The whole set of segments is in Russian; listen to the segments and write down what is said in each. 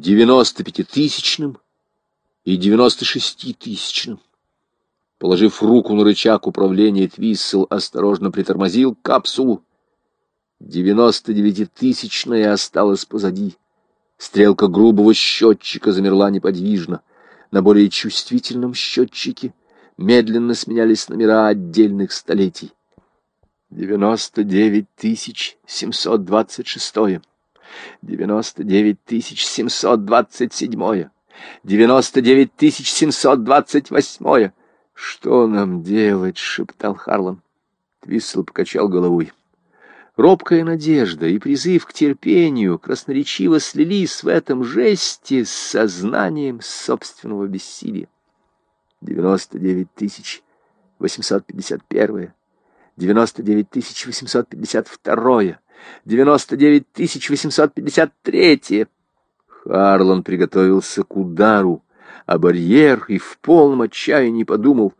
95-тысячным и 96-тысячным. Положив руку на рычаг управления, Твиссел осторожно притормозил капсулу. 99-тысячная осталась позади. Стрелка грубого счетчика замерла неподвижно. На более чувствительном счетчике медленно сменялись номера отдельных столетий. 99 тысяч 726 99 тысяч 727 99 тысяч 728 «Что нам делать?» — шептал Харлан. Твиссел покачал головой. Робкая надежда и призыв к терпению красноречиво слились в этом жесте с сознанием собственного бессилия. Девяносто девять тысяч восемьсот пятьдесят первое, девяносто девять тысяч восемьсот пятьдесят второе, девяносто девять тысяч восемьсот пятьдесят третье. Харлан приготовился к удару, а барьер и в полном отчаянии подумал,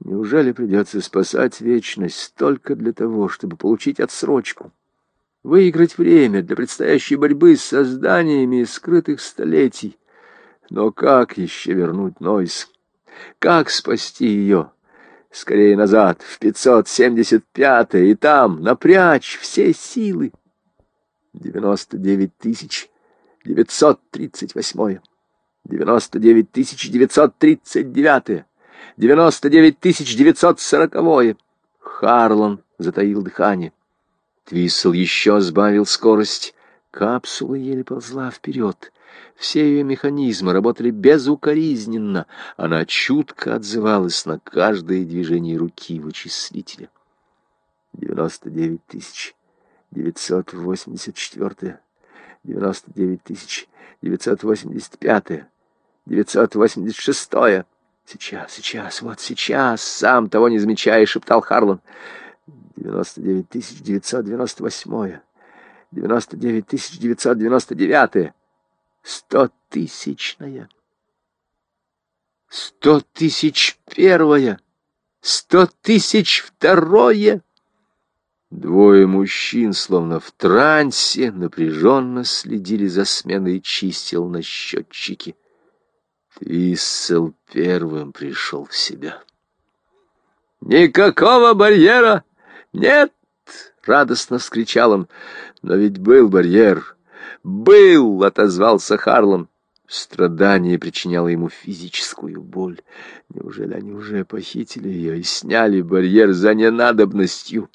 неужели придется спасать вечность только для того, чтобы получить отсрочку, выиграть время для предстоящей борьбы с созданиями скрытых столетий. Но как еще вернуть Нойс? Как спасти ее? Скорее назад, в 575-е, и там напрячь все силы. 99 тысяч 938 девяносто девять тысяч девятьсот тридцать девятое, девяносто девять тысяч девятьсот сороковое. Харлан затаил дыхание. Твиссел еще сбавил скорость. Капсула еле ползла вперед. Все ее механизмы работали безукоризненно. Она чутко отзывалась на каждое движение руки вычислителя. 99 тысяч. 984. 99 тысяч. 985. 986. Сейчас, сейчас, вот сейчас, сам того не замечая, шептал Харлан. 99 тысяч 998. 99 тысяч 999 стотысячная, сто тысяч первая, сто тысяч второе. Двое мужчин, словно в трансе, напряженно следили за сменой чисел на счетчике. Твиссел первым пришел в себя. «Никакого барьера! Нет!» — радостно вскричал он. «Но ведь был барьер!» Был!» — отозвался Харлан. Страдание причиняло ему физическую боль. Неужели они уже похитили ее и сняли барьер за ненадобностью?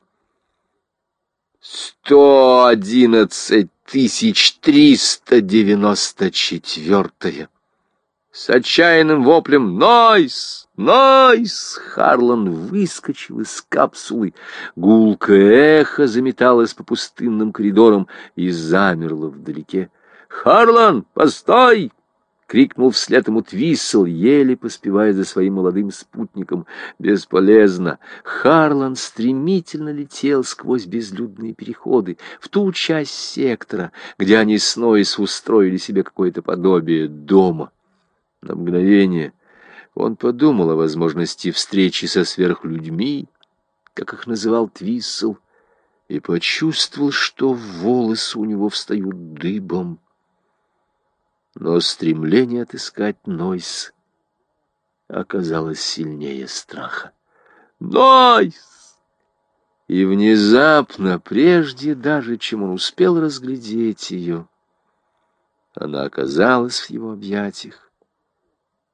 Сто одиннадцать тысяч триста девяносто четвертое. С отчаянным воплем «Нойс! Нойс!» Харлан выскочил из капсулы. Гулкое эхо заметалось по пустынным коридорам и замерло вдалеке. «Харлан, постой!» — крикнул вслед ему Твиссел, еле поспевая за своим молодым спутником. Бесполезно. Харлан стремительно летел сквозь безлюдные переходы в ту часть сектора, где они с Нойс устроили себе какое-то подобие дома. На мгновение он подумал о возможности встречи со сверхлюдьми, как их называл Твиссел, и почувствовал, что волосы у него встают дыбом. Но стремление отыскать Нойс оказалось сильнее страха. «Нойс!» И внезапно, прежде даже, чем он успел разглядеть ее, она оказалась в его объятиях